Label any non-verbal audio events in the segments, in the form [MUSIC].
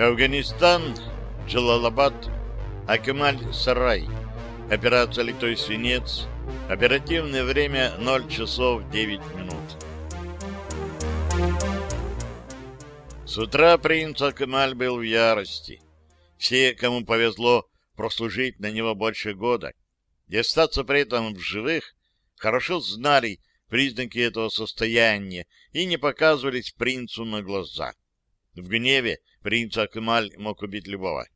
Афганистан, Джалалабад, Акмаль-Сарай. Операция «Литой свинец». Оперативное время 0 часов 9 минут. С утра принц Акмаль был в ярости. Все, кому повезло прослужить на него больше года и остаться при этом в живых, хорошо знали признаки этого состояния и не показывались принцу на глаза. В гневе принц Акмаль мог убить любого.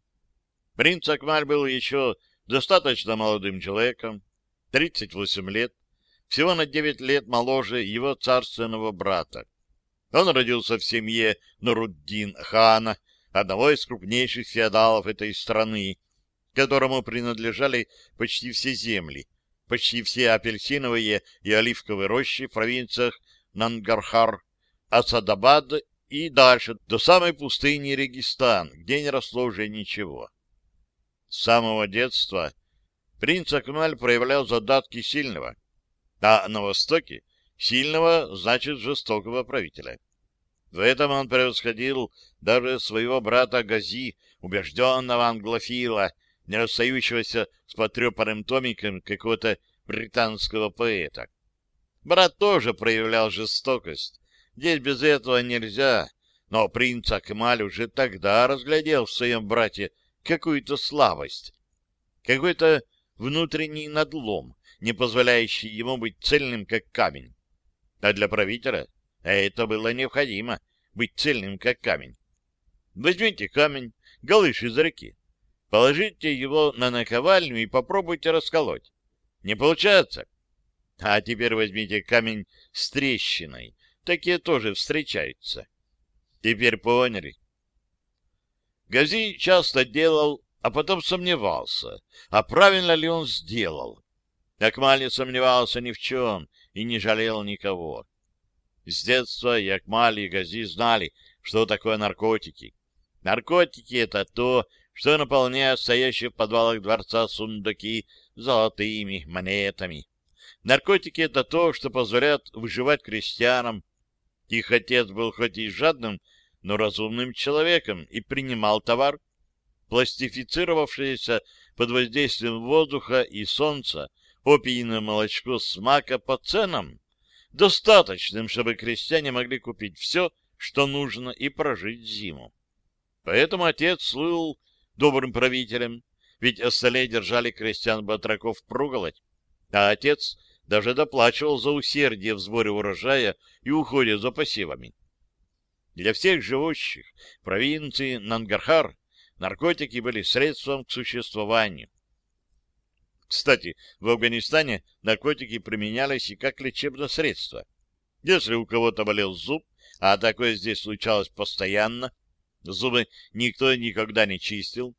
Принц Акмаль был еще достаточно молодым человеком, 38 лет, всего на 9 лет моложе его царственного брата. Он родился в семье Нуруддин хана, одного из крупнейших феодалов этой страны, которому принадлежали почти все земли, почти все апельсиновые и оливковые рощи в провинциях Нангархар, Асадабад и дальше, до самой пустыни Регистан, где не росло уже ничего. С самого детства принц Акмаль проявлял задатки сильного, а на Востоке сильного значит жестокого правителя. В этом он превосходил даже своего брата Гази, убежденного англофила, не расстающегося с потрепанным томиком какого-то британского поэта. Брат тоже проявлял жестокость. Здесь без этого нельзя, но принц Акмаль уже тогда разглядел в своем брате какую-то слабость, какой-то внутренний надлом, не позволяющий ему быть цельным, как камень. А для правителя это было необходимо, быть цельным, как камень. Возьмите камень, галыш из реки, Положите его на наковальню и попробуйте расколоть. Не получается? А теперь возьмите камень с трещиной. Такие тоже встречаются. Теперь поняли? Гази часто делал, а потом сомневался, а правильно ли он сделал. Акмаль не сомневался ни в чем и не жалел никого. С детства и и Гази знали, что такое наркотики. Наркотики — это то, что наполняет стоящие в подвалах дворца сундуки золотыми монетами. Наркотики — это то, что позволяет выживать крестьянам. Их отец был хоть и жадным, но разумным человеком и принимал товар, пластифицировавшееся под воздействием воздуха и солнца, опийное молочко с мака по ценам, достаточным, чтобы крестьяне могли купить все, что нужно, и прожить зиму. Поэтому отец слыл добрым правителем, ведь остальные держали крестьян-батраков проголодь, а отец даже доплачивал за усердие в сборе урожая и уходе за посевами. Для всех живущих провинции Нангархар наркотики были средством к существованию. Кстати, в Афганистане наркотики применялись и как лечебное средство. Если у кого-то болел зуб, а такое здесь случалось постоянно, Зубы никто никогда не чистил.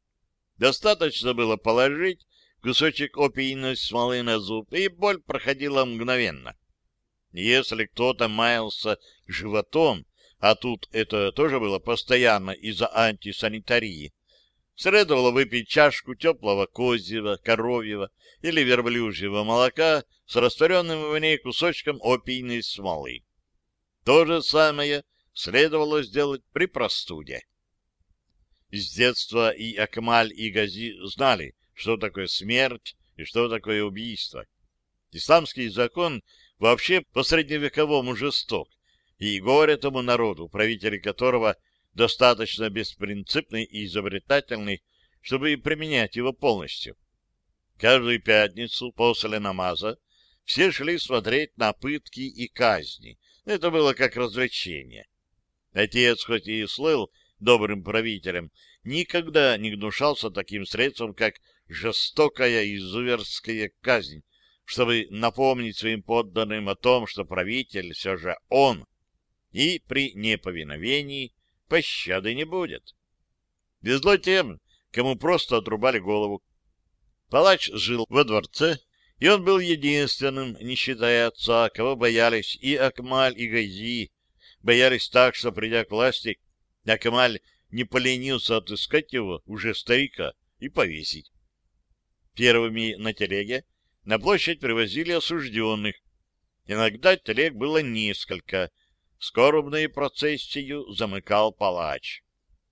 Достаточно было положить кусочек опийной смолы на зуб, и боль проходила мгновенно. Если кто-то маялся животом, а тут это тоже было постоянно из-за антисанитарии, следовало выпить чашку теплого козьего, коровьего или верблюжьего молока с растворенным в ней кусочком опийной смолы. То же самое следовало сделать при простуде. С детства и Акмаль, и Гази знали, что такое смерть и что такое убийство. Исламский закон вообще по-средневековому жесток, и горе тому народу, правители которого достаточно беспринципный и изобретательный, чтобы применять его полностью. Каждую пятницу после намаза все шли смотреть на пытки и казни. Это было как развлечение. Отец хоть и слыл добрым правителем, никогда не гнушался таким средством, как жестокая изуверская казнь, чтобы напомнить своим подданным о том, что правитель все же он, и при неповиновении пощады не будет. Везло тем, кому просто отрубали голову. Палач жил во дворце, и он был единственным, не считая отца, кого боялись и Акмаль, и Гайзи, боялись так, что, придя к власти, а Камаль не поленился отыскать его, уже старика, и повесить. Первыми на телеге на площадь привозили осужденных. Иногда телег было несколько. Скорбную процессию замыкал палач.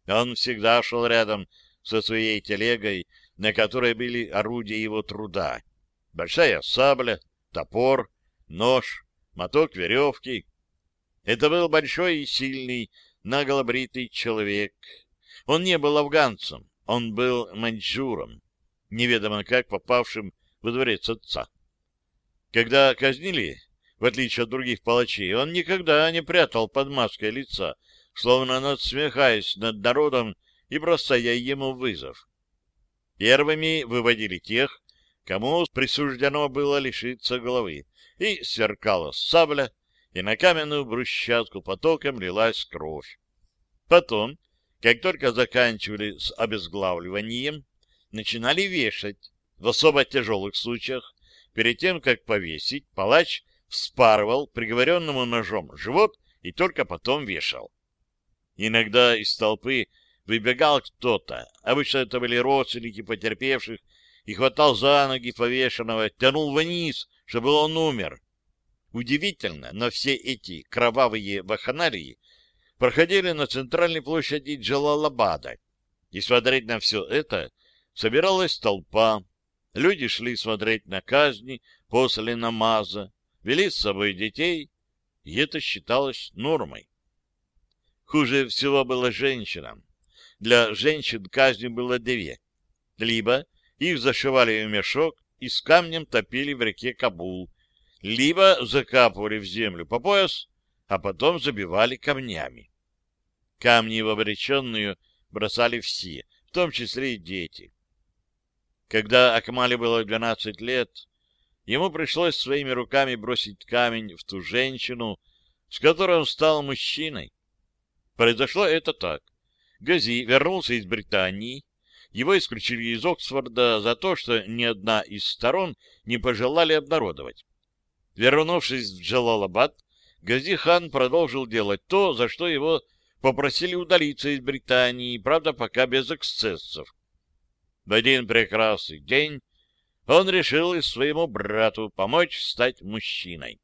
Он всегда шел рядом со своей телегой, на которой были орудия его труда. Большая сабля, топор, нож, моток веревки. Это был большой и сильный, наголобритый человек. Он не был афганцем, он был маньчжуром, неведомо как попавшим во дворец отца. Когда казнили, в отличие от других палачей, он никогда не прятал под маской лица, словно надсмехаясь над народом и бросая ему вызов. Первыми выводили тех, кому присуждено было лишиться головы, и сверкала сабля, и на каменную брусчатку потоком лилась кровь. Потом, как только заканчивали с обезглавливанием, начинали вешать. В особо тяжелых случаях, перед тем, как повесить, палач вспарывал приговоренному ножом живот и только потом вешал. Иногда из толпы выбегал кто-то, обычно это были родственники потерпевших, и хватал за ноги повешенного, тянул вниз, чтобы он умер. Удивительно, но все эти кровавые баханарии проходили на центральной площади Джалалабада. И смотреть на все это собиралась толпа. Люди шли смотреть на казни после намаза, вели с собой детей, и это считалось нормой. Хуже всего было женщинам. Для женщин казни было две. Либо их зашивали в мешок и с камнем топили в реке Кабул, либо закапывали в землю по пояс, а потом забивали камнями. Камни в обреченную бросали все, в том числе и дети. Когда Акмале было 12 лет, ему пришлось своими руками бросить камень в ту женщину, с которой он стал мужчиной. Произошло это так. Гази вернулся из Британии, его исключили из Оксфорда за то, что ни одна из сторон не пожелали обнародовать. Вернувшись в Джалалабад, Гази хан продолжил делать то, за что его попросили удалиться из Британии, правда, пока без эксцессов. В один прекрасный день он решил и своему брату помочь стать мужчиной.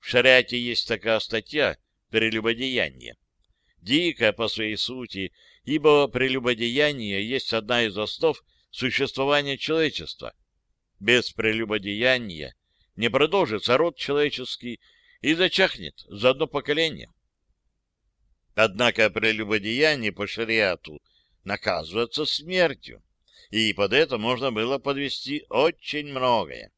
В шариате есть такая статья «Прелюбодеяние». Дикая по своей сути ибо прелюбодеяние есть одна из основ существования человечества. Без прелюбодеяния не продолжится род человеческий и зачахнет за одно поколение. Однако прелюбодеяние по шариату наказывается смертью, и под это можно было подвести очень многое.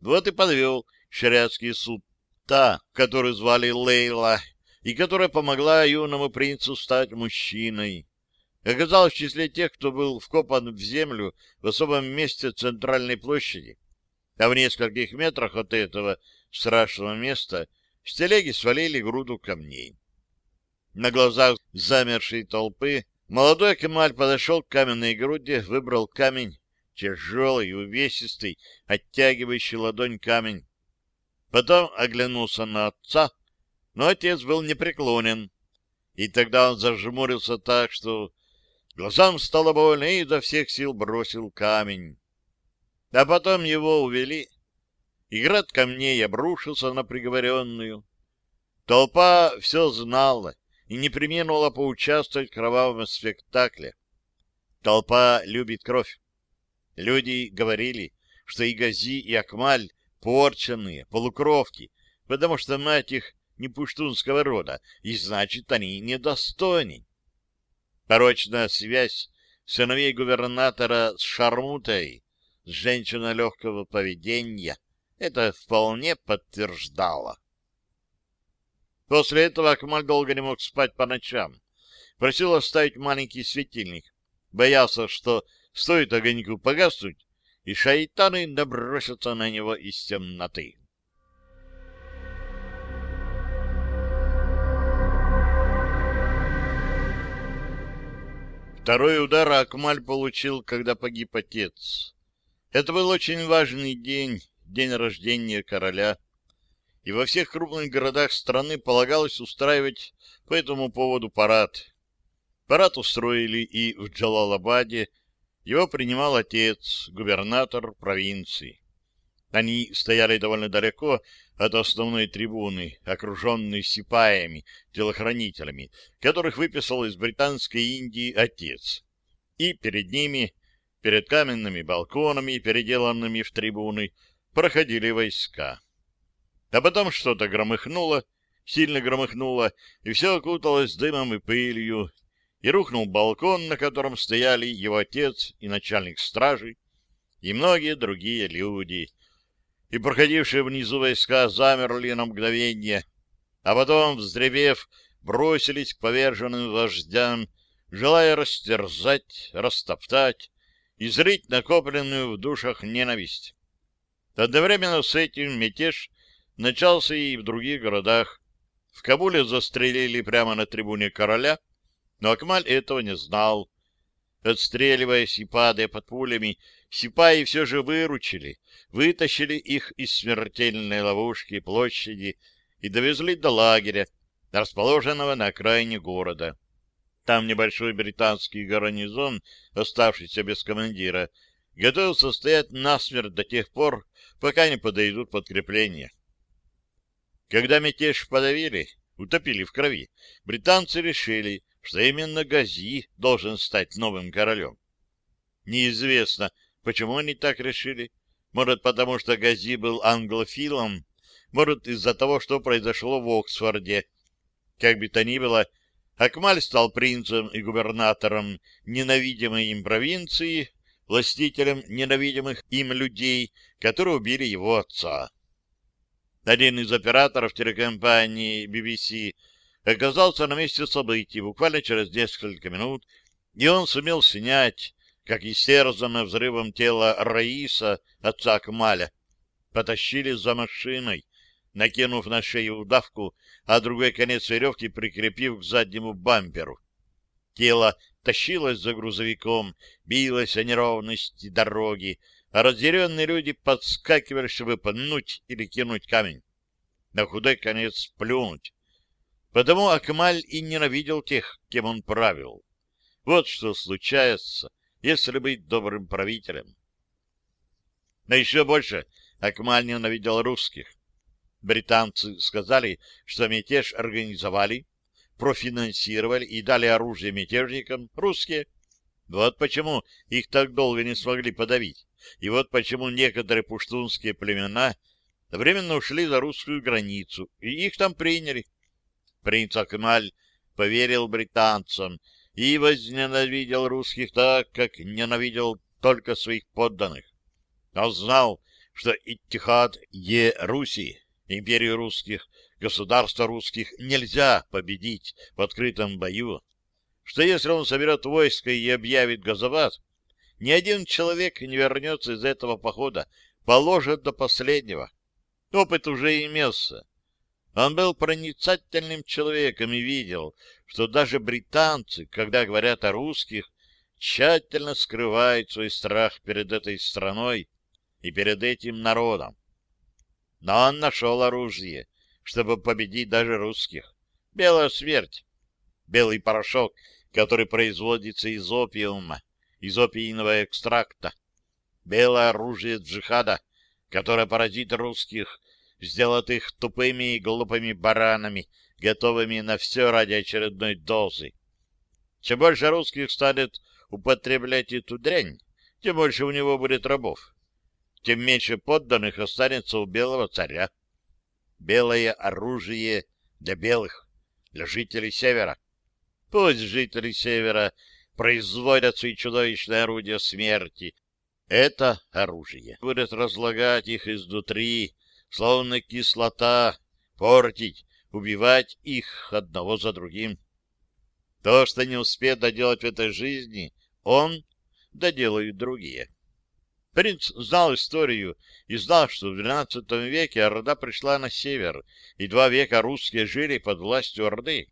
Вот и подвел шариатский суд та, которую звали Лейла, и которая помогла юному принцу стать мужчиной оказалась в числе тех, кто был вкопан в землю в особом месте центральной площади, а в нескольких метрах от этого страшного места с телеги свалили груду камней. На глазах замершей толпы молодой Кемаль подошел к каменной груди, выбрал камень, тяжелый, увесистый, оттягивающий ладонь камень. Потом оглянулся на отца, но отец был непреклонен, и тогда он зажмурился так, что Глазам стало больно, и изо всех сил бросил камень. А потом его увели, и град камней обрушился на приговоренную. Толпа все знала и не применула поучаствовать в кровавом спектакле. Толпа любит кровь. Люди говорили, что и Гази, и Акмаль порченные, полукровки, потому что мать их не пуштунского рода, и значит, они недостойны. Порочная связь сыновей губернатора с Шармутой, с женщиной легкого поведения, это вполне подтверждало. После этого Акмаль долго не мог спать по ночам. Просил оставить маленький светильник. Боялся, что стоит огоньку погаснуть, и шайтаны набросятся на него из темноты. Второй удар Акмаль получил, когда погиб отец. Это был очень важный день, день рождения короля, и во всех крупных городах страны полагалось устраивать по этому поводу парад. Парад устроили и в Джалалабаде, его принимал отец, губернатор провинции. Они стояли довольно далеко от основной трибуны, окруженной сипаями, телохранителями, которых выписал из Британской Индии отец. И перед ними, перед каменными балконами, переделанными в трибуны, проходили войска. А потом что-то громыхнуло, сильно громыхнуло, и все окуталось дымом и пылью, и рухнул балкон, на котором стояли его отец и начальник стражи, и многие другие люди. И проходившие внизу войска замерли на мгновение, а потом, вздревев, бросились к поверженным вождям, желая растерзать, растоптать и зрить накопленную в душах ненависть. Одновременно с этим мятеж начался и в других городах. В Кабуле застрелили прямо на трибуне короля, но Акмаль этого не знал. Отстреливаясь и падая под пулями, сипаи все же выручили, вытащили их из смертельной ловушки площади и довезли до лагеря, расположенного на окраине города. Там небольшой британский гарнизон, оставшийся без командира, готовился стоять насмерть до тех пор, пока не подойдут подкрепления. Когда мятеж подавили, утопили в крови, британцы решили, что именно Гази должен стать новым королем. Неизвестно, почему они так решили. Может, потому что Гази был англофилом, может, из-за того, что произошло в Оксфорде. Как бы то ни было, Акмаль стал принцем и губернатором ненавидимой им провинции, властителем ненавидимых им людей, которые убили его отца. Один из операторов телекомпании BBC оказался на месте событий буквально через несколько минут, и он сумел снять, как истерзанное взрывом тело Раиса, отца Кмаля. Потащили за машиной, накинув на шею удавку, а другой конец веревки прикрепив к заднему бамперу. Тело тащилось за грузовиком, билось о неровности дороги, а разъяренные люди подскакивали, чтобы пнуть или кинуть камень. На худой конец плюнуть. Потому Акмаль и ненавидел тех, кем он правил. Вот что случается, если быть добрым правителем. Но еще больше Акмаль ненавидел русских. Британцы сказали, что мятеж организовали, профинансировали и дали оружие мятежникам русские. Вот почему их так долго не смогли подавить. И вот почему некоторые пуштунские племена временно ушли за русскую границу, и их там приняли. Принц Акмаль поверил британцам и возненавидел русских так, как ненавидел только своих подданных. Он знал, что Иттихад Е Руси, империю русских, государства русских, нельзя победить в открытом бою, что если он соберет войско и объявит газоват, ни один человек не вернется из этого похода, положит до последнего. Опыт уже имелся. Он был проницательным человеком и видел, что даже британцы, когда говорят о русских, тщательно скрывают свой страх перед этой страной и перед этим народом. Но он нашел оружие, чтобы победить даже русских. Белая смерть. Белый порошок, который производится из опиума, из опийного экстракта. Белое оружие джихада, которое поразит русских сделать их тупыми и глупыми баранами, готовыми на все ради очередной дозы. Чем больше русских станет употреблять эту дрянь, тем больше у него будет рабов, тем меньше подданных останется у белого царя. Белое оружие для белых, для жителей Севера. Пусть жители Севера производят свои чудовищные орудия смерти. Это оружие будет разлагать их изнутри, словно кислота, портить, убивать их одного за другим. То, что не успеет доделать в этой жизни, он доделают другие. Принц знал историю и знал, что в XII веке Орда пришла на север, и два века русские жили под властью Орды.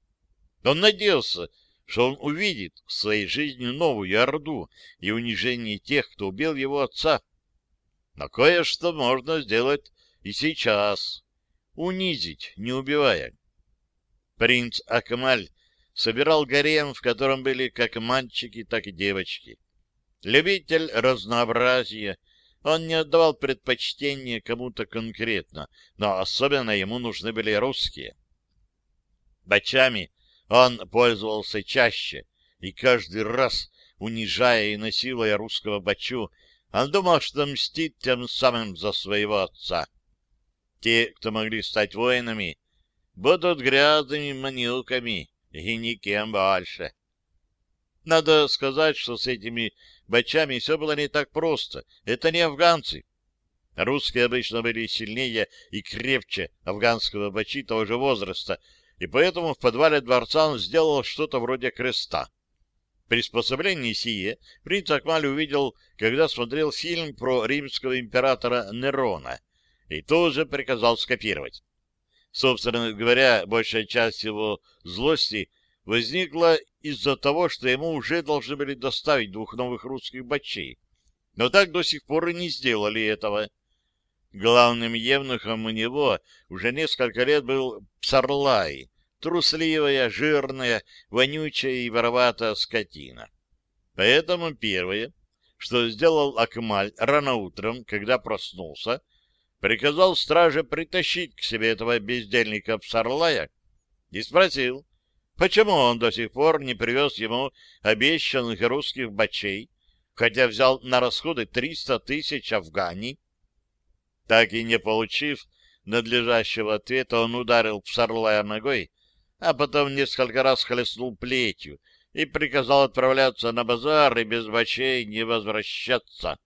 Он надеялся, что он увидит в своей жизни новую Орду и унижение тех, кто убил его отца. Но кое-что можно сделать и сейчас унизить, не убивая. Принц Акмаль собирал гарем, в котором были как мальчики, так и девочки. Любитель разнообразия, Он не отдавал предпочтение кому-то конкретно, но особенно ему нужны были русские. Бачами он пользовался чаще, и каждый раз, унижая и насилуя русского бачу, он думал, что мстит тем самым за своего отца. Те, кто могли стать воинами, будут грязными манилками и никем больше. Надо сказать, что с этими бачами все было не так просто. Это не афганцы. Русские обычно были сильнее и крепче афганского бачи того же возраста, и поэтому в подвале дворца он сделал что-то вроде креста. Приспособление сие принц Акмаль увидел, когда смотрел фильм про римского императора Нерона, и тоже приказал скопировать. Собственно говоря, большая часть его злости возникла из-за того, что ему уже должны были доставить двух новых русских бачей. Но так до сих пор и не сделали этого. Главным евнухом у него уже несколько лет был Псарлай, трусливая, жирная, вонючая и вороватая скотина. Поэтому первое, что сделал Акмаль рано утром, когда проснулся, приказал страже притащить к себе этого бездельника Псарлая и спросил, почему он до сих пор не привез ему обещанных русских бачей, хотя взял на расходы 300 тысяч афганей. Так и не получив надлежащего ответа, он ударил Псарлая ногой, а потом несколько раз хлестнул плетью и приказал отправляться на базар и без бачей не возвращаться.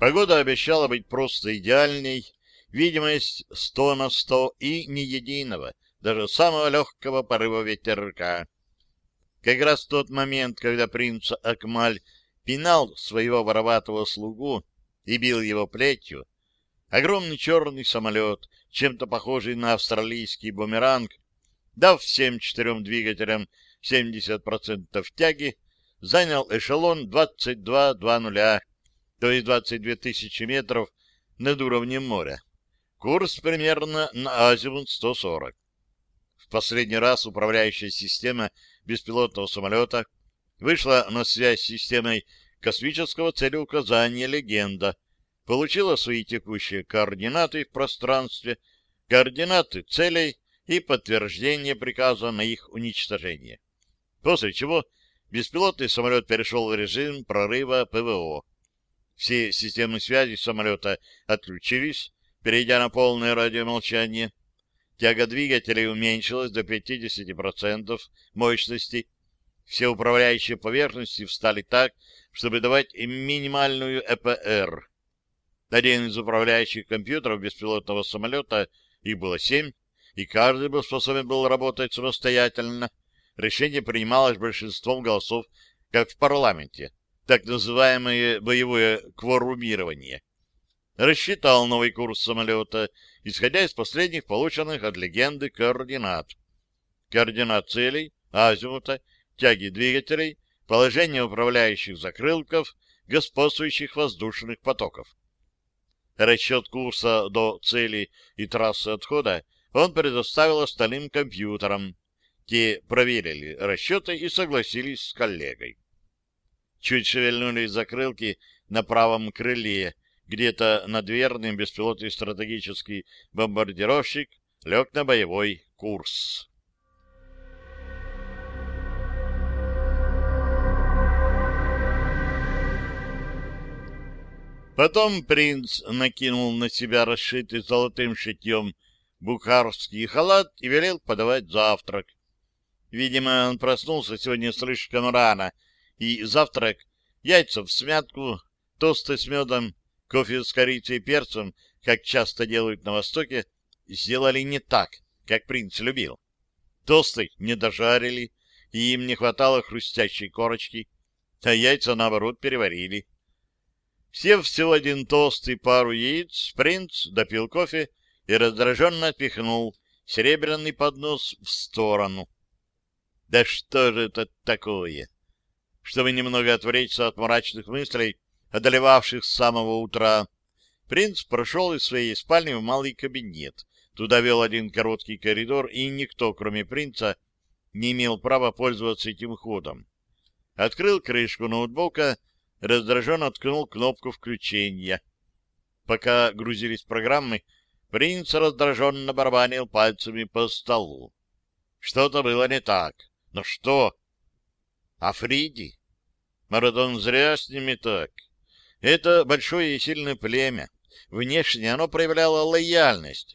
Погода обещала быть просто идеальной, видимость сто на сто и ни единого, даже самого легкого порыва ветерка. Как раз в тот момент, когда принц Акмаль пинал своего вороватого слугу и бил его плетью, огромный черный самолет, чем-то похожий на австралийский бумеранг, дав всем четырем двигателям 70% тяги, занял эшелон 2220 то есть 22 тысячи метров над уровнем моря. Курс примерно на азимут 140. В последний раз управляющая система беспилотного самолета вышла на связь с системой космического целеуказания «Легенда», получила свои текущие координаты в пространстве, координаты целей и подтверждение приказа на их уничтожение. После чего беспилотный самолет перешел в режим прорыва ПВО. Все системы связи самолета отключились, перейдя на полное радиомолчание. Тяга двигателей уменьшилась до 50% мощности. Все управляющие поверхности встали так, чтобы давать им минимальную ЭПР. Один из управляющих компьютеров беспилотного самолета, их было семь, и каждый был способен был работать самостоятельно. Решение принималось большинством голосов, как в парламенте так называемое боевое кворумирование. Рассчитал новый курс самолета, исходя из последних полученных от легенды координат. Координат целей, азимута, тяги двигателей, положение управляющих закрылков, господствующих воздушных потоков. Расчет курса до цели и трассы отхода он предоставил остальным компьютерам. Те проверили расчеты и согласились с коллегой. Чуть шевельнулись закрылки на правом крыле, где-то надверный беспилотный стратегический бомбардировщик лег на боевой курс. Потом принц накинул на себя расшитый золотым шитьем бухарский халат и велел подавать завтрак. Видимо, он проснулся сегодня слишком рано и завтрак, яйца в смятку, тосты с медом, кофе с корицей и перцем, как часто делают на Востоке, сделали не так, как принц любил. Тосты не дожарили, и им не хватало хрустящей корочки, а яйца, наоборот, переварили. Сев всего один тост и пару яиц, принц допил кофе и раздраженно отпихнул серебряный поднос в сторону. Да что же это такое? чтобы немного отвлечься от мрачных мыслей, одолевавших с самого утра, принц прошел из своей спальни в малый кабинет. Туда вел один короткий коридор, и никто, кроме принца, не имел права пользоваться этим ходом. Открыл крышку ноутбука, раздраженно ткнул кнопку включения. Пока грузились программы, принц раздраженно барабанил пальцами по столу. Что-то было не так. Но что? Африди? Марадон зря с ними так. Это большое и сильное племя. Внешне оно проявляло лояльность.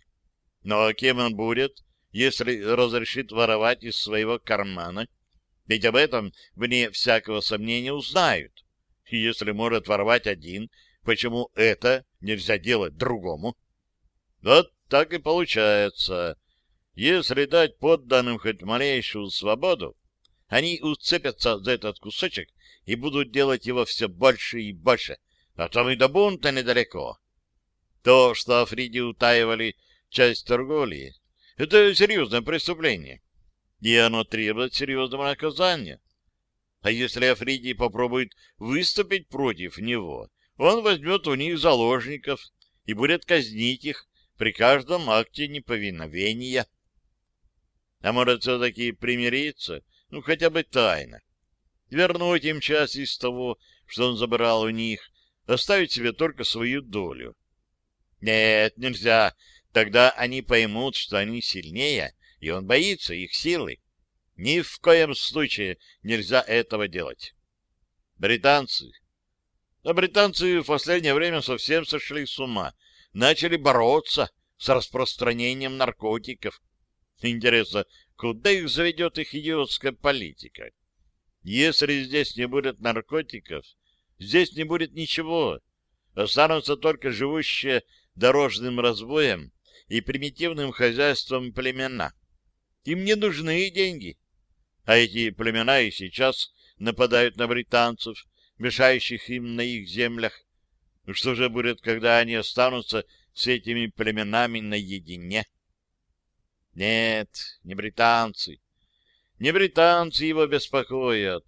Но кем он будет, если разрешит воровать из своего кармана? Ведь об этом, вне всякого сомнения, узнают. И если может воровать один, почему это нельзя делать другому? Вот так и получается. Если дать подданным хоть малейшую свободу, они уцепятся за этот кусочек и будут делать его все больше и больше, а там и до бунта недалеко. То, что Африди утаивали часть торговли, это серьезное преступление, и оно требует серьезного наказания. А если Африди попробует выступить против него, он возьмет у них заложников и будет казнить их при каждом акте неповиновения. А может, все-таки примириться, ну, хотя бы тайно. Вернуть им часть из того, что он забрал у них, оставить себе только свою долю. Нет, нельзя. Тогда они поймут, что они сильнее, и он боится их силы. Ни в коем случае нельзя этого делать. Британцы. А британцы в последнее время совсем сошли с ума. Начали бороться с распространением наркотиков. Интересно, куда их заведет их идиотская политика? Если здесь не будет наркотиков, здесь не будет ничего. Останутся только живущие дорожным разбоем и примитивным хозяйством племена. Им не нужны деньги. А эти племена и сейчас нападают на британцев, мешающих им на их землях. Ну что же будет, когда они останутся с этими племенами наедине? Нет, не британцы. Не британцы его беспокоят.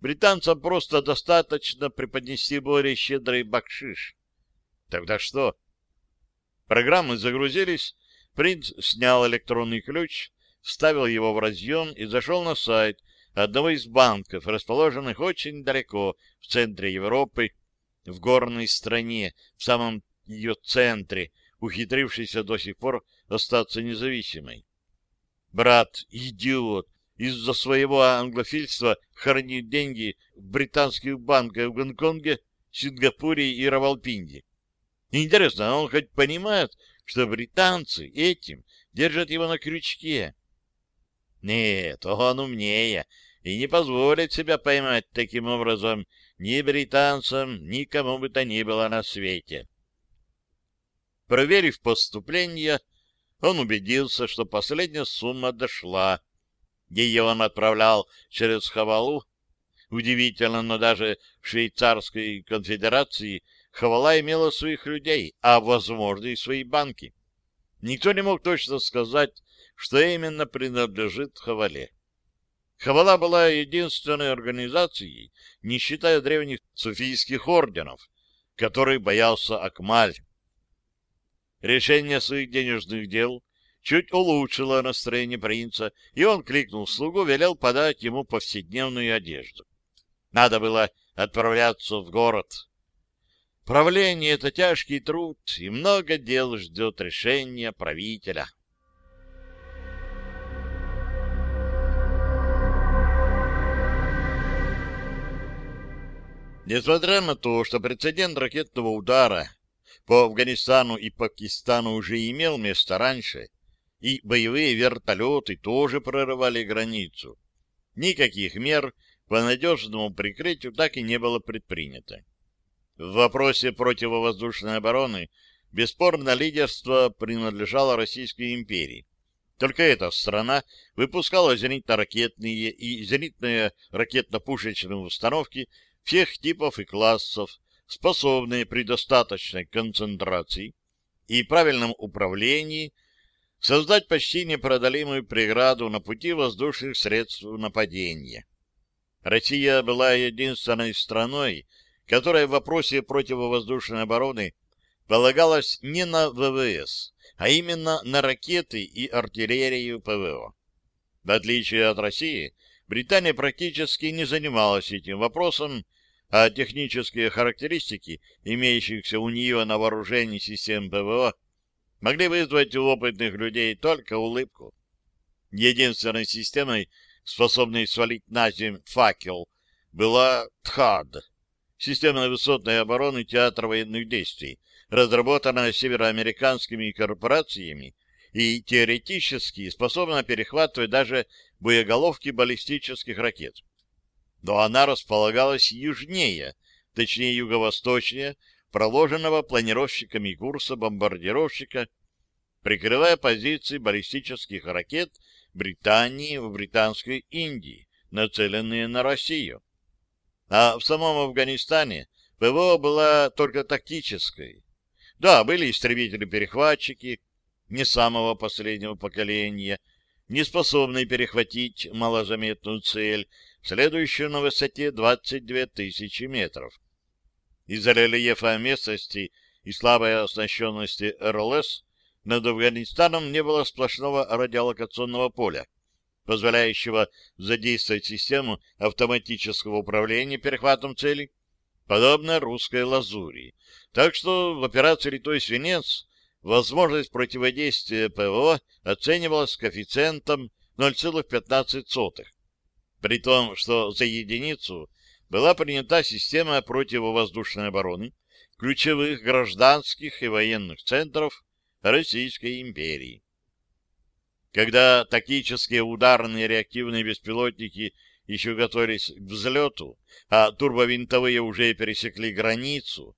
Британцам просто достаточно преподнести более щедрый бакшиш. Тогда что? Программы загрузились, принц снял электронный ключ, вставил его в разъем и зашел на сайт одного из банков, расположенных очень далеко в центре Европы, в горной стране, в самом ее центре, ухитрившейся до сих пор остаться независимой. Брат, идиот, из-за своего англофильства хранит деньги в британских банках в Гонконге, Сингапуре и Равалпинде. Интересно, а он хоть понимает, что британцы этим держат его на крючке? Нет, он умнее и не позволит себя поймать таким образом ни британцам, ни кому бы то ни было на свете. Проверив поступление, он убедился, что последняя сумма дошла. Ее он отправлял через Хавалу. Удивительно, но даже в Швейцарской конфедерации Хавала имела своих людей, а, возможно, и свои банки. Никто не мог точно сказать, что именно принадлежит Хавале. Хавала была единственной организацией, не считая древних суфийских орденов, которых боялся Акмаль. Решение своих денежных дел чуть улучшило настроение принца, и он кликнул слугу, велел подать ему повседневную одежду. Надо было отправляться в город. Правление — это тяжкий труд, и много дел ждет решения правителя. Несмотря на то, что прецедент ракетного удара по Афганистану и Пакистану уже имел место раньше, и боевые вертолеты тоже прорывали границу, никаких мер по надежному прикрытию так и не было предпринято. В вопросе противовоздушной обороны бесспорно лидерство принадлежало Российской империи. Только эта страна выпускала зенитно-ракетные и зенитные ракетно-пушечные установки всех типов и классов, способные при достаточной концентрации и правильном управлении создать почти непродолимую преграду на пути воздушных средств нападения. Россия была единственной страной, которая в вопросе противовоздушной обороны полагалась не на ВВС, а именно на ракеты и артиллерию ПВО. В отличие от России, Британия практически не занималась этим вопросом, а технические характеристики, имеющихся у нее на вооружении систем ПВО, могли вызвать у опытных людей только улыбку. Единственной системой, способной свалить на землю факел, была ТХАД — система высотной обороны театра военных действий, разработанная североамериканскими корпорациями и теоретически способна перехватывать даже боеголовки баллистических ракет. Но она располагалась южнее, точнее юго-восточнее, проложенного планировщиками курса бомбардировщика, прикрывая позиции баллистических ракет Британии в Британской Индии, нацеленные на Россию. А в самом Афганистане ПВО была только тактической. Да, были истребители-перехватчики, не самого последнего поколения, не способные перехватить малозаметную цель, следующую на высоте 22 тысячи метров. Из-за рельефа местности и слабой оснащенности РЛС над Афганистаном не было сплошного радиолокационного поля, позволяющего задействовать систему автоматического управления перехватом целей, подобно русской лазури. Так что в операции «Литой свинец» возможность противодействия ПВО оценивалась коэффициентом 0,15, при том, что за единицу была принята система противовоздушной обороны ключевых гражданских и военных центров Российской империи. Когда тактические ударные реактивные беспилотники еще готовились к взлету, а турбовинтовые уже пересекли границу,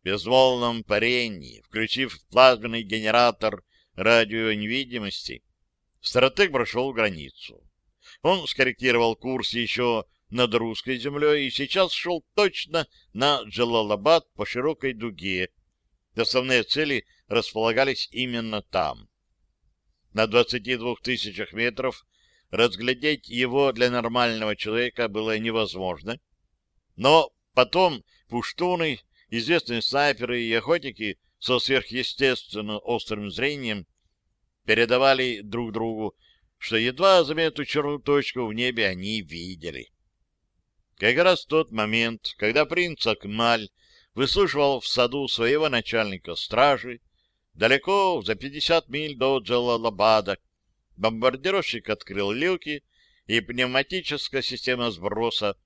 в безмолвном парении, включив плазменный генератор радионевидимости, стратег прошел границу. Он скорректировал курс еще над русской землей и сейчас шел точно на Джалалабад по широкой дуге. Основные цели располагались именно там. На 22 тысячах метров разглядеть его для нормального человека было невозможно. Но потом пуштуны, известные снайперы и охотники со сверхъестественно острым зрением передавали друг другу, что едва заметную черную точку в небе они видели. Как раз тот момент, когда принц Акмаль выслушивал в саду своего начальника стражи, далеко, за 50 миль до Джалалабада, бомбардировщик открыл люки, и пневматическая система сброса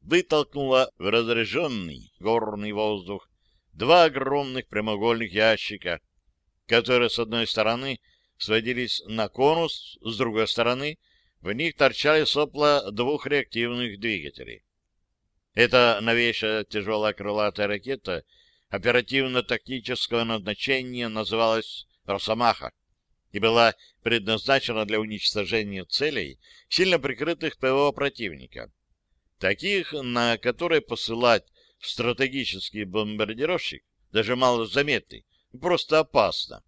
вытолкнула в разряженный горный воздух два огромных прямоугольных ящика, которые с одной стороны сводились на конус, с другой стороны в них торчали сопла двух реактивных двигателей. Эта новейшая тяжелая крылатая ракета оперативно-тактического назначения называлась «Росомаха» и была предназначена для уничтожения целей, сильно прикрытых ПВО противника. Таких, на которые посылать стратегический бомбардировщик, даже малозаметный, просто опасно.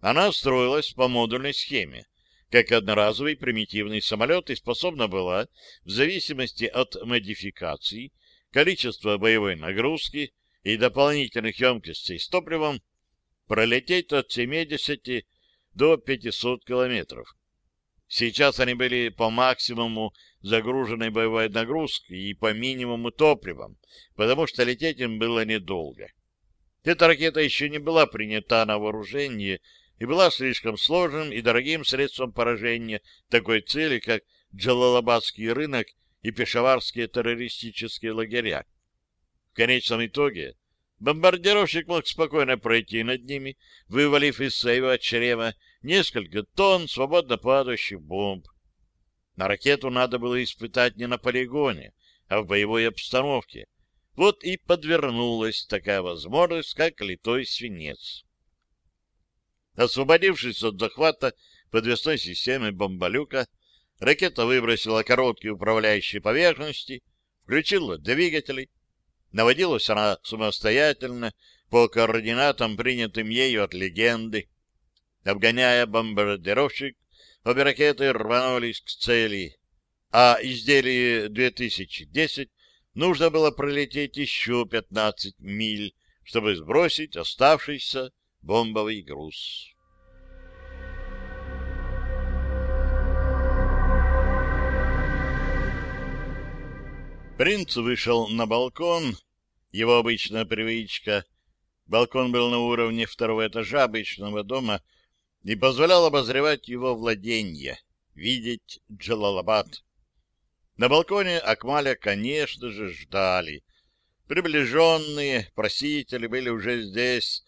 Она строилась по модульной схеме, как одноразовый примитивный самолет и способна была, в зависимости от модификаций, количества боевой нагрузки и дополнительных емкостей с топливом, пролететь от 70 до 500 километров. Сейчас они были по максимуму загруженной боевой нагрузкой и по минимуму топливом, потому что лететь им было недолго. Эта ракета еще не была принята на вооружение и была слишком сложным и дорогим средством поражения такой цели, как Джалалабадский рынок и пешаварские террористические лагеря. В конечном итоге бомбардировщик мог спокойно пройти над ними, вывалив из своего чрева несколько тонн свободно падающих бомб. На ракету надо было испытать не на полигоне, а в боевой обстановке. Вот и подвернулась такая возможность, как литой свинец. Освободившись от захвата подвесной системы бомболюка, ракета выбросила короткие управляющие поверхности, включила двигатели. Наводилась она самостоятельно по координатам, принятым ею от легенды. Обгоняя бомбардировщик, обе ракеты рванулись к цели, а изделие 2010 нужно было пролететь еще 15 миль, чтобы сбросить оставшийся бомбовый груз. Принц вышел на балкон, его обычная привычка. Балкон был на уровне второго этажа обычного дома и позволял обозревать его владенье, видеть Джалалабад. На балконе Акмаля, конечно же, ждали. Приближенные просители были уже здесь,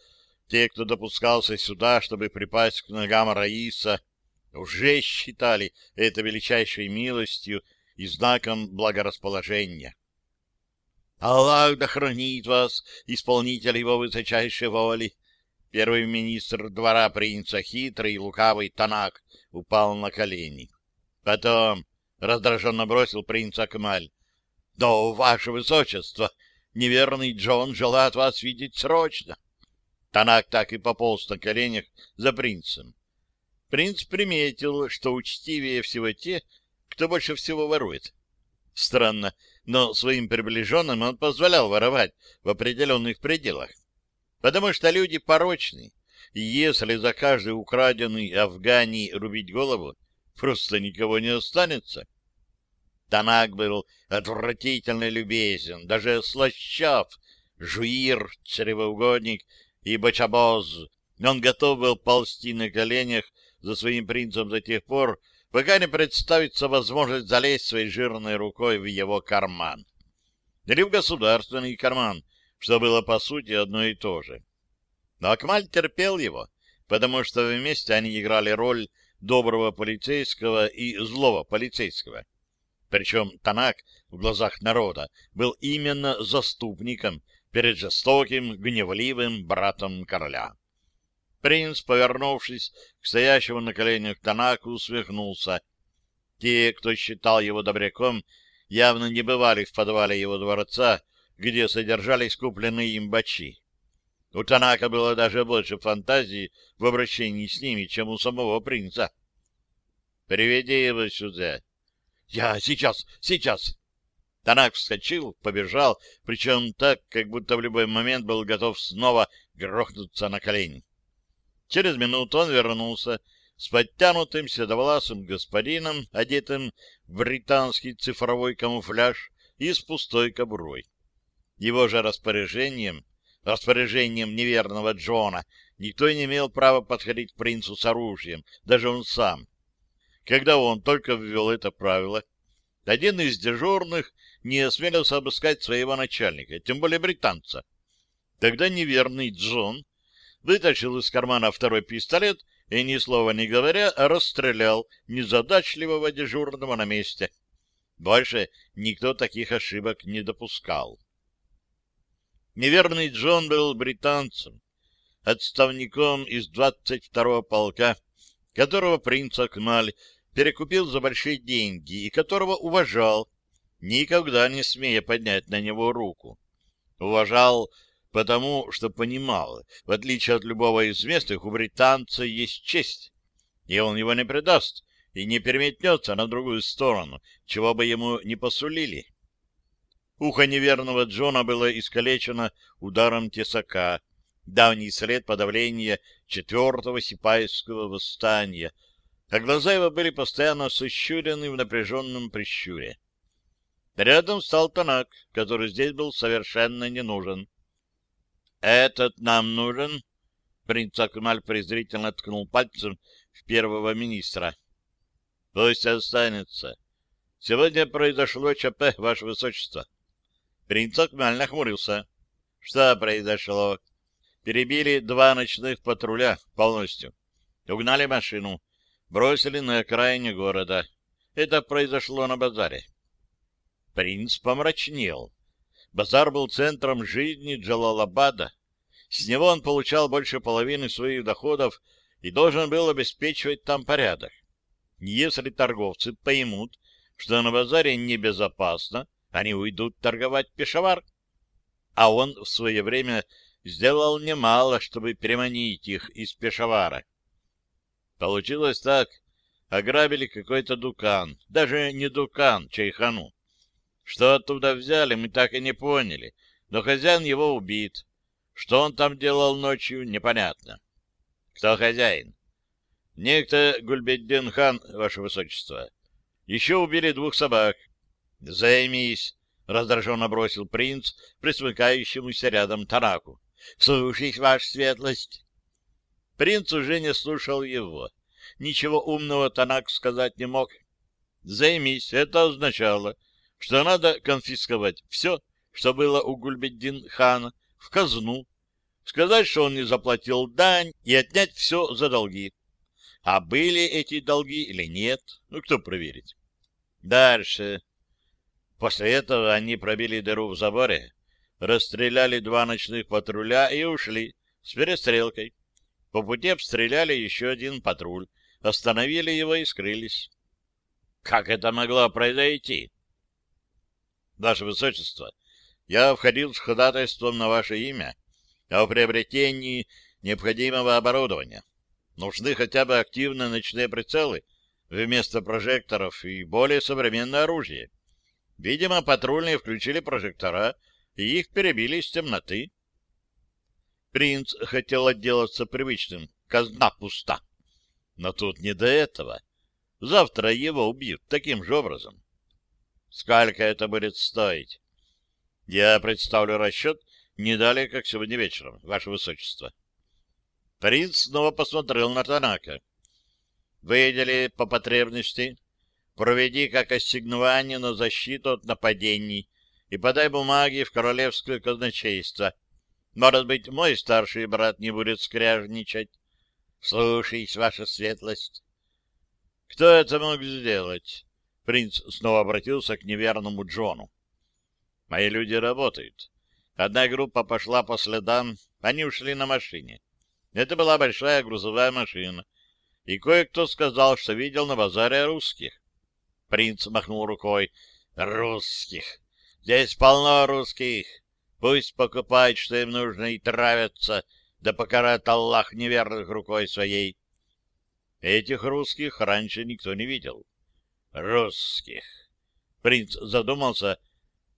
те, кто допускался сюда, чтобы припасть к ногам Раиса, уже считали это величайшей милостью и знаком благорасположения. Аллах да хранит вас, исполнитель его высочайшей воли. Первый министр двора принца, хитрый и лукавый Танак, упал на колени. Потом — раздраженно бросил принц Акмаль. — Да, ваше высочество, неверный Джон желает вас видеть срочно. Танак так и пополз на коленях за принцем. Принц приметил, что учтивее всего те, кто больше всего ворует. Странно, но своим приближенным он позволял воровать в определенных пределах. Потому что люди порочны, и если за каждый украденный Афгани рубить голову, просто никого не останется. Танак был отвратительно любезен, даже слащав, жуир, чревоугодник и бочабоз. Он готов был ползти на коленях за своим принцем до тех пор, пока не представится возможность залезть своей жирной рукой в его карман. Или в государственный карман, что было по сути одно и то же. Но Акмаль терпел его, потому что вместе они играли роль доброго полицейского и злого полицейского. Причем Танак в глазах народа был именно заступником перед жестоким, гневливым братом короля. Принц, повернувшись к стоящему на коленях Танаку, усмехнулся. Те, кто считал его добряком, явно не бывали в подвале его дворца, где содержались купленные им бачи. У Танака было даже больше фантазии в обращении с ними, чем у самого принца. «Приведи его сюда». «Я сейчас, сейчас!» Танак вскочил, побежал, причем так, как будто в любой момент был готов снова грохнуться на колени. Через минуту он вернулся с подтянутым седовласым господином, одетым в британский цифровой камуфляж и с пустой кобурой. Его же распоряжением распоряжением неверного Джона никто не имел права подходить к принцу с оружием, даже он сам. Когда он только ввел это правило, один из дежурных не осмелился обыскать своего начальника, тем более британца. Тогда неверный Джон вытащил из кармана второй пистолет и, ни слова не говоря, расстрелял незадачливого дежурного на месте. Больше никто таких ошибок не допускал. Неверный Джон был британцем, отставником из 22-го полка, которого принц Акмаль перекупил за большие деньги и которого уважал, никогда не смея поднять на него руку. Уважал потому, что понимал, в отличие от любого из местных, у британца есть честь, и он его не предаст и не переметнется на другую сторону, чего бы ему не посулили. Ухо неверного Джона было искалечено ударом тесака, давний след подавления четвертого сипайского восстания, а глаза его были постоянно сощурены в напряженном прищуре. Рядом стал Танак, который здесь был совершенно не нужен. «Этот нам нужен?» Принц Акмаль презрительно ткнул пальцем в первого министра. «Пусть останется. Сегодня произошло ЧП, Ваше Высочество». Принц Акмаль нахмурился. Что произошло? Перебили два ночных патруля полностью. Угнали машину. Бросили на окраине города. Это произошло на базаре. Принц помрачнел. Базар был центром жизни Джалалабада. С него он получал больше половины своих доходов и должен был обеспечивать там порядок. Если торговцы поймут, что на базаре небезопасно, они уйдут торговать Пешавар. А он в свое время сделал немало, чтобы переманить их из Пешавара. Получилось так. Ограбили какой-то дукан. Даже не дукан, чайхану. Что оттуда взяли, мы так и не поняли. Но хозяин его убит. Что он там делал ночью, непонятно. Кто хозяин? Некто Гульбеддин хан, ваше высочество. Еще убили двух собак. Займись. — раздраженно бросил принц, присмыкающемуся рядом Танаку. — Слушай, ваша светлость. Принц уже не слушал его. Ничего умного Танак сказать не мог. Займись, это означало, что надо конфисковать все, что было у Гульбеддин хана, в казну, сказать, что он не заплатил дань и отнять все за долги. А были эти долги или нет, ну кто проверит. Дальше. После этого они пробили дыру в заборе, расстреляли два ночных патруля и ушли с перестрелкой. По пути обстреляли еще один патруль, остановили его и скрылись. Как это могло произойти? Ваше Высочество, я входил с ходатайством на ваше имя о приобретении необходимого оборудования. Нужны хотя бы активные ночные прицелы вместо прожекторов и более современное оружие. Видимо, патрульные включили прожектора, и их перебили из темноты. Принц хотел отделаться привычным. Казна пуста. Но тут не до этого. Завтра его убьют таким же образом. Сколько это будет стоить? Я представлю расчет не далее, как сегодня вечером, Ваше Высочество. Принц снова посмотрел на Танака. Выдели по потребности, проведи как ассигнование на защиту от нападений и подай бумаги в королевское казначейство. Может быть, мой старший брат не будет скряжничать. Слушаюсь, ваша светлость. Кто это мог сделать? Принц снова обратился к неверному Джону. Мои люди работают. Одна группа пошла по следам, они ушли на машине. Это была большая грузовая машина. И кое-кто сказал, что видел на базаре русских. Принц махнул рукой. Русских! Здесь полно русских. Пусть покупают, что им нужно, и травятся, да покарает Аллах неверных рукой своей. Этих русских раньше никто не видел. Русских. Принц задумался,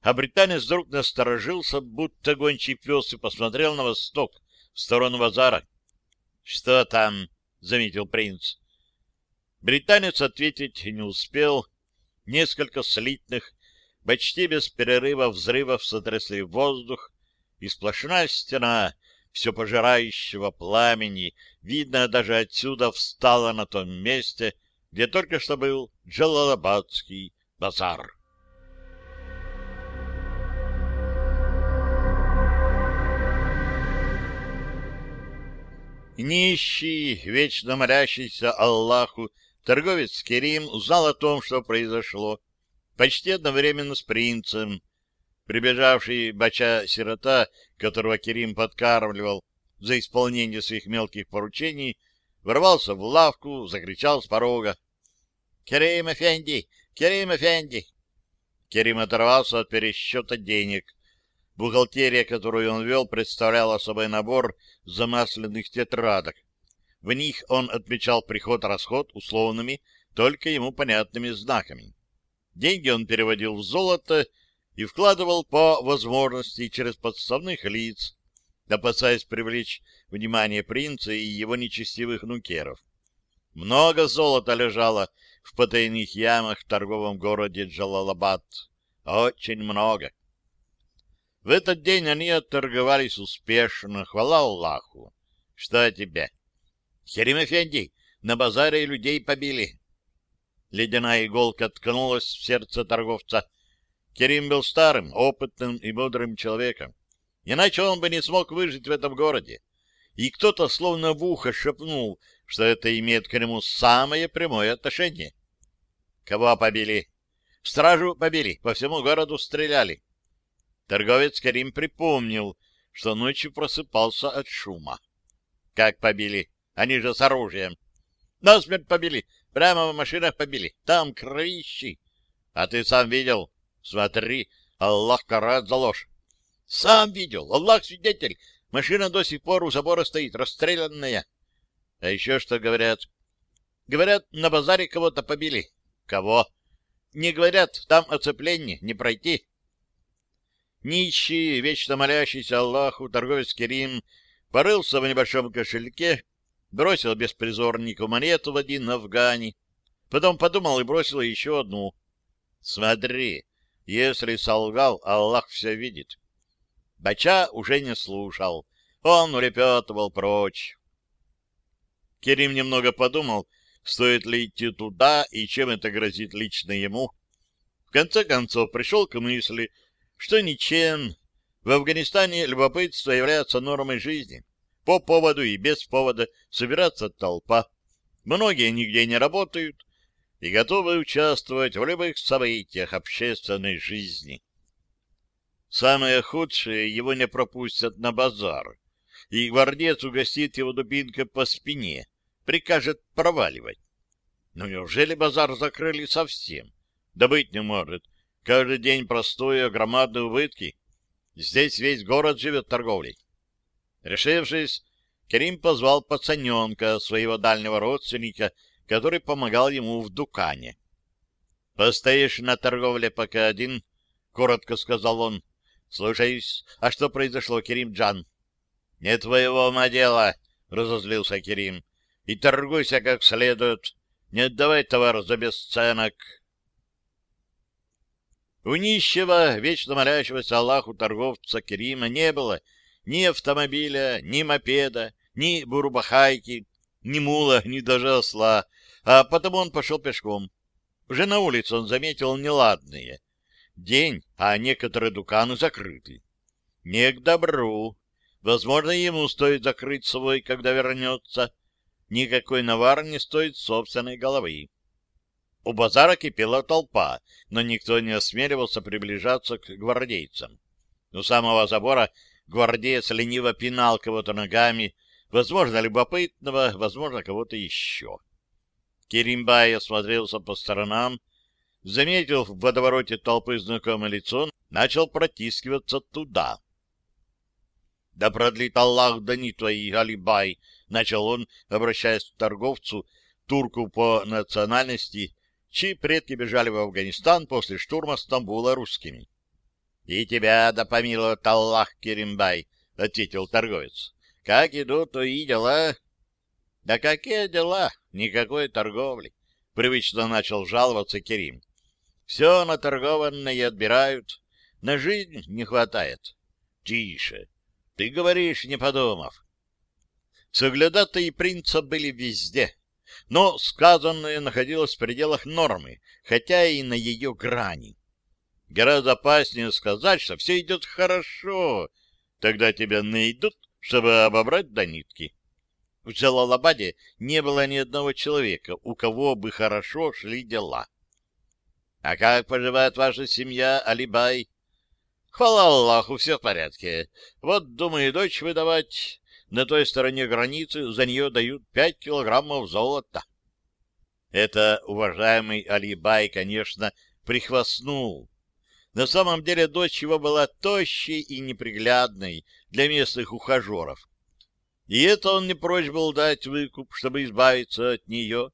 а британец вдруг насторожился, будто гончий пес, и посмотрел на восток, в сторону базара. — Что там? — заметил принц. Британец ответить не успел. Несколько слитных, почти без перерыва взрывов сотрясли воздух, и сплошная стена все пожирающего пламени, видно даже отсюда, встала на том месте, где только что был Джалалабадский базар. Нищий, вечно молящийся Аллаху, торговец Керим узнал о том, что произошло, почти одновременно с принцем, Прибежавший бача-сирота, которого Керим подкармливал за исполнение своих мелких поручений, ворвался в лавку, закричал с порога. — Керим Эфенди! Керим Эфенди! Керим оторвался от пересчета денег. Бухгалтерия, которую он вел, представляла собой набор замасленных тетрадок. В них он отмечал приход-расход условными, только ему понятными знаками. Деньги он переводил в золото и вкладывал по возможности через подставных лиц, опасаясь привлечь внимание принца и его нечестивых нукеров. Много золота лежало в потайных ямах в торговом городе Джалалабад. Очень много. В этот день они отторговались успешно, хвала Аллаху. Что тебе? Херим Эфенди, на базаре людей побили. Ледяная иголка ткнулась в сердце торговца — Керим был старым, опытным и бодрым человеком. Иначе он бы не смог выжить в этом городе. И кто-то словно в ухо шепнул, что это имеет к нему самое прямое отношение. Кого побили? Стражу побили, по всему городу стреляли. Торговец Керим припомнил, что ночью просыпался от шума. Как побили? Они же с оружием. Насмерть побили, прямо в машинах побили. Там кровищи. А ты сам видел? Смотри, Аллах карает за ложь. Сам видел, Аллах свидетель. Машина до сих пор у забора стоит, расстрелянная. А еще что говорят? Говорят, на базаре кого-то побили. Кого? Не говорят, там оцепление, не пройти. Нищий, вечно молящийся Аллаху, торговец Керим, порылся в небольшом кошельке, бросил беспризорнику монету в один афгане, потом подумал и бросил еще одну. Смотри, Если солгал, Аллах все видит. Бача уже не слушал. Он улепетывал прочь. Керим немного подумал, стоит ли идти туда и чем это грозит лично ему. В конце концов пришел к мысли, что ничем. В Афганистане любопытство является нормой жизни. По поводу и без повода собираться толпа. Многие нигде не работают и готовы участвовать в любых событиях общественной жизни. Самое худшее его не пропустят на базар, и гвардец угостит его дубинкой по спине, прикажет проваливать. Но неужели базар закрыли совсем? Да быть не может. Каждый день простое, громадные убытки. Здесь весь город живет торговлей. Решившись, Керим позвал пацаненка, своего дальнего родственника, который помогал ему в Дукане. — Постоишь на торговле пока один, — коротко сказал он. — Слушаюсь. А что произошло, Керим-джан? — Не твоего ума дело, — разозлился Керим. — И торгуйся как следует. Не отдавай товар за бесценок. У нищего, вечно молящегося Аллаху торговца Керима не было ни автомобиля, ни мопеда, ни бурбахайки, ни мула, [LAUGHS] ни даже осла, а потому он пошел пешком. Уже на улице он заметил неладные. День, а некоторые дуканы закрыты. Не к добру. Возможно, ему стоит закрыть свой, когда вернется. Никакой навар не стоит собственной головы. У базара кипела толпа, но никто не осмеливался приближаться к гвардейцам. У самого забора гвардеец лениво пинал кого-то ногами, возможно, любопытного, возможно, кого-то еще. Керимбай осмотрелся по сторонам, заметил в водовороте толпы знакомое лицо, начал протискиваться туда. — Да продлит Аллах дани твои, Алибай! — начал он, обращаясь к торговцу, турку по национальности, чьи предки бежали в Афганистан после штурма Стамбула русскими. — И тебя да помилует Аллах, Керимбай! — ответил торговец. — Как идут твои дела? — Да какие дела? Никакой торговли. Привычно начал жаловаться Керим. Все наторгованное отбирают. На жизнь не хватает. Тише. Ты говоришь, не подумав. Соглядатые принца были везде, но сказанное находилось в пределах нормы, хотя и на ее грани. Гораздо опаснее сказать, что все идет хорошо, тогда тебя найдут, чтобы обобрать до нитки. В Джалалабаде не было ни одного человека, у кого бы хорошо шли дела. — А как поживает ваша семья, Алибай? — Хвала Аллаху, все в порядке. Вот, думаю, дочь выдавать. На той стороне границы за нее дают пять килограммов золота. Это уважаемый Алибай, конечно, прихвастнул. На самом деле дочь его была тощей и неприглядной для местных ухажеров. И это он не прочь был дать выкуп, чтобы избавиться от нее.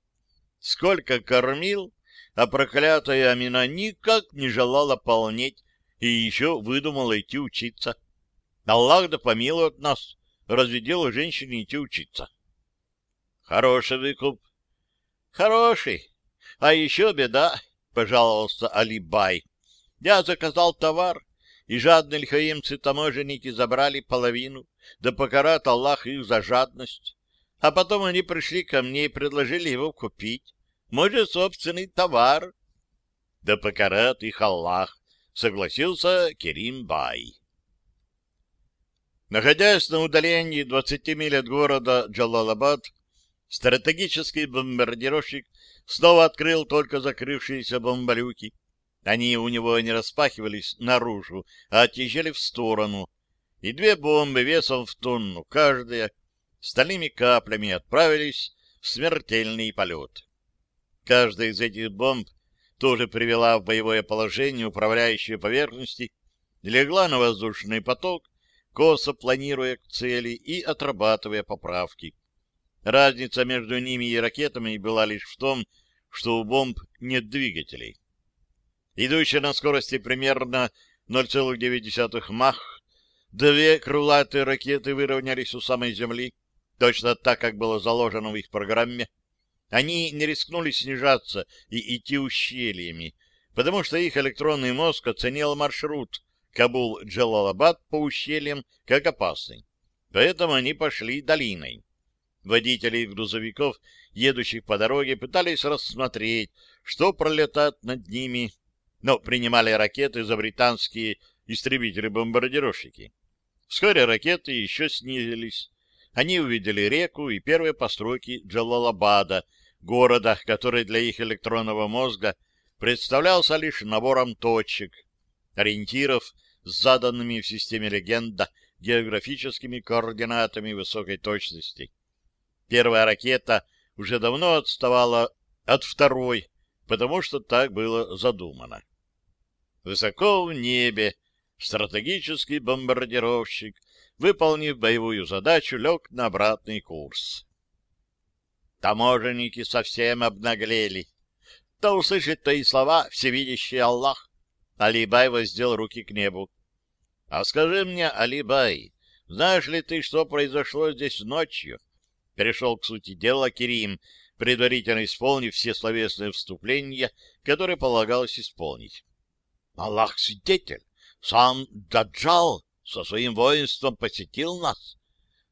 Сколько кормил, а проклятая Амина никак не желала полнеть и еще выдумала идти учиться. Аллах да помилует нас, разве дело женщине идти учиться? Хороший выкуп. Хороший. А еще беда, пожаловался Алибай. Я заказал товар, и жадные лихаимцы-таможенники забрали половину, да покарат Аллах их за жадность. А потом они пришли ко мне и предложили его купить. Мой же собственный товар. Да покарат их Аллах, согласился Керим Бай. Находясь на удалении 20 миль от города Джалалабад, стратегический бомбардировщик снова открыл только закрывшиеся бомболюки. Они у него не распахивались наружу, а отъезжали в сторону, и две бомбы весом в тонну каждая стальными каплями отправились в смертельный полет. Каждая из этих бомб тоже привела в боевое положение управляющие поверхности, легла на воздушный поток, косо планируя к цели и отрабатывая поправки. Разница между ними и ракетами была лишь в том, что у бомб нет двигателей. Идущая на скорости примерно 0,9 мах, две крылатые ракеты выровнялись у самой земли, точно так, как было заложено в их программе. Они не рискнули снижаться и идти ущельями. потому что их электронный мозг оценил маршрут Кабул-Джалалабад по ущельям как опасный. Поэтому они пошли долиной. Водители грузовиков, едущих по дороге, пытались рассмотреть, что пролетает над ними, но принимали ракеты за британские истребители-бомбардировщики. Вскоре ракеты еще снизились. Они увидели реку и первые постройки Джалалабада, города, который для их электронного мозга представлялся лишь набором точек, ориентиров с заданными в системе легенда географическими координатами высокой точности. Первая ракета уже давно отставала от второй, потому что так было задумано. Высоко в небе стратегический бомбардировщик, выполнив боевую задачу, лег на обратный курс. Таможенники совсем обнаглели. То услышит твои слова всевидящий Аллах. Алибай воздел руки к небу. — А скажи мне, Алибай, знаешь ли ты, что произошло здесь ночью? Перешел к сути дела Керим, предварительно исполнив все словесные вступления, которые полагалось исполнить. — Аллах свидетель, сам Даджал со своим воинством посетил нас.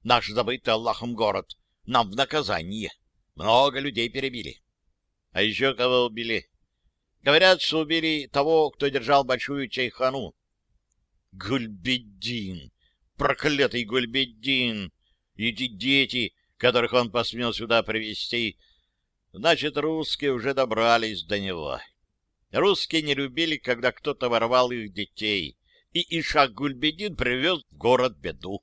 Наш забытый Аллахом город нам в наказание. Много людей перебили. А еще кого убили? Говорят, что убили того, кто держал большую чайхану. Гульбеддин! Проклятый Гульбеддин! Эти дети, которых он посмел сюда привести, значит, русские уже добрались до него. Русские не любили, когда кто-то воровал их детей, и Ишак Гульбедин привез в город беду.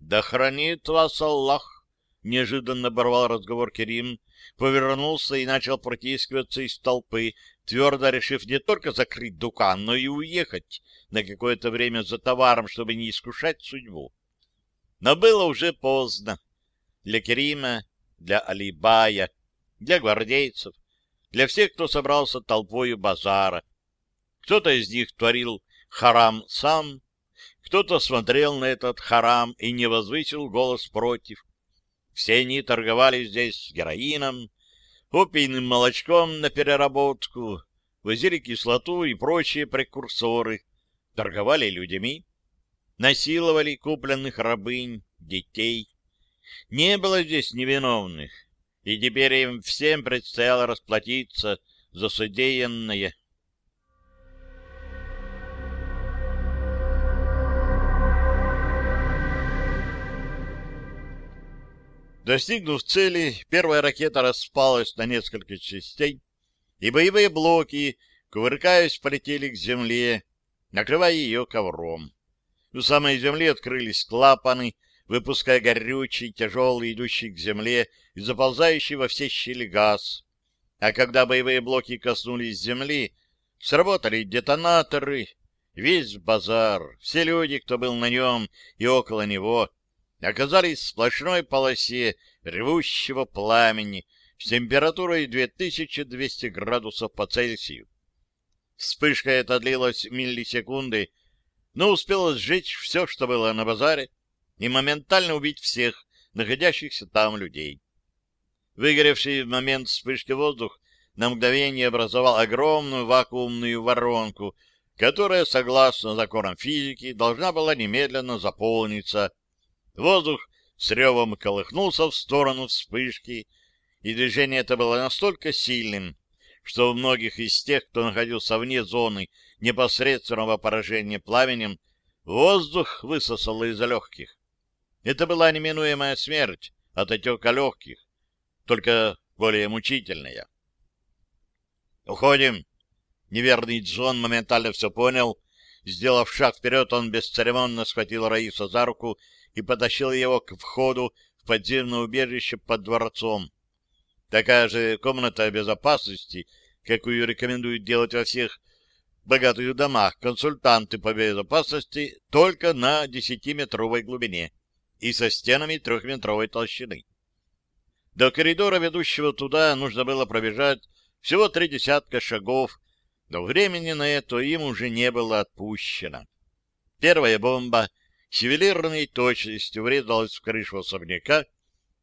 Да хранит вас Аллах! Неожиданно оборвал разговор Керим, повернулся и начал протискиваться из толпы, твердо решив не только закрыть дукан, но и уехать на какое-то время за товаром, чтобы не искушать судьбу. Но было уже поздно. Для Керима, для Алибая, для гвардейцев, для всех, кто собрался толпою базара. Кто-то из них творил харам сам, кто-то смотрел на этот харам и не возвысил голос против. Все они торговали здесь героином, опийным молочком на переработку, возили кислоту и прочие прекурсоры, торговали людьми, насиловали купленных рабынь, детей. Не было здесь невиновных, и теперь им всем предстояло расплатиться за содеянное. Достигнув цели, первая ракета распалась на несколько частей, и боевые блоки, кувыркаясь, полетели к земле, накрывая ее ковром. У самой земли открылись клапаны, выпуская горючий, тяжелый, идущий к земле и заползающий во все щели газ. А когда боевые блоки коснулись земли, сработали детонаторы, весь базар, все люди, кто был на нем и около него, оказались в сплошной полосе ревущего пламени с температурой 2200 градусов по Цельсию. Вспышка эта длилась миллисекунды, но успела сжечь все, что было на базаре, и моментально убить всех находящихся там людей. Выгоревший в момент вспышки воздух на мгновение образовал огромную вакуумную воронку, которая, согласно законам физики, должна была немедленно заполниться Воздух с ревом колыхнулся в сторону вспышки, и движение это было настолько сильным, что у многих из тех, кто находился вне зоны непосредственного поражения пламенем, воздух высосало из легких. Это была неминуемая смерть от отека легких, только более мучительная. «Уходим!» Неверный Джон моментально все понял. Сделав шаг вперед, он бесцеремонно схватил Раиса за руку и потащил его к входу в подземное убежище под дворцом. Такая же комната безопасности, какую рекомендуют делать во всех богатых домах консультанты по безопасности только на десятиметровой глубине и со стенами трехметровой толщины. До коридора, ведущего туда, нужно было пробежать всего три десятка шагов, но времени на это им уже не было отпущено. Первая бомба с ювелирной точностью врезалась в крышу особняка,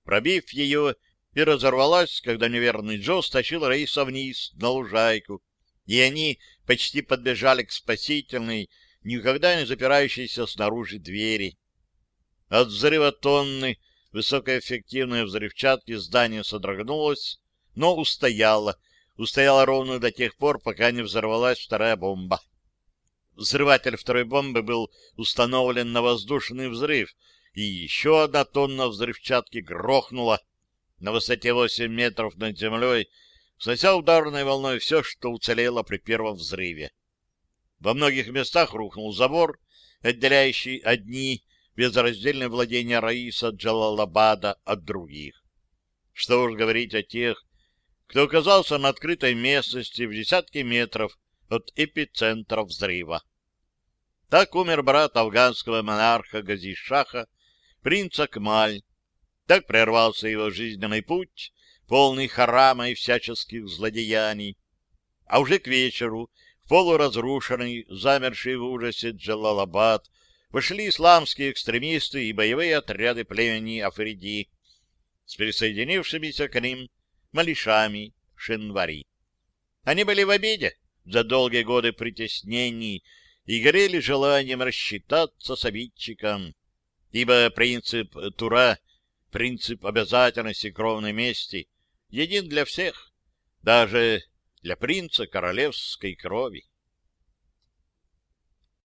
пробив ее и разорвалась, когда неверный Джо стащил Раиса вниз на лужайку, и они почти подбежали к спасительной, никогда не запирающейся снаружи двери. От взрыва тонны высокоэффективной взрывчатки здание содрогнулось, но устояло, устояло ровно до тех пор, пока не взорвалась вторая бомба. Взрыватель второй бомбы был установлен на воздушный взрыв, и еще одна тонна взрывчатки грохнула на высоте 8 метров над землей, снося ударной волной все, что уцелело при первом взрыве. Во многих местах рухнул забор, отделяющий одни безраздельное владение Раиса Джалалабада от других. Что уж говорить о тех, кто оказался на открытой местности в десятки метров от эпицентра взрыва. Так умер брат афганского монарха Газишаха, принца Кмаль. Так прервался его жизненный путь, полный харама и всяческих злодеяний. А уже к вечеру полуразрушенный, замерший в ужасе Джалалабад вошли исламские экстремисты и боевые отряды племени Африди с присоединившимися к ним малишами Шенвари. Они были в обиде за долгие годы притеснений и горели желанием рассчитаться с обидчиком, ибо принцип Тура, принцип обязательности кровной мести, един для всех, даже для принца королевской крови.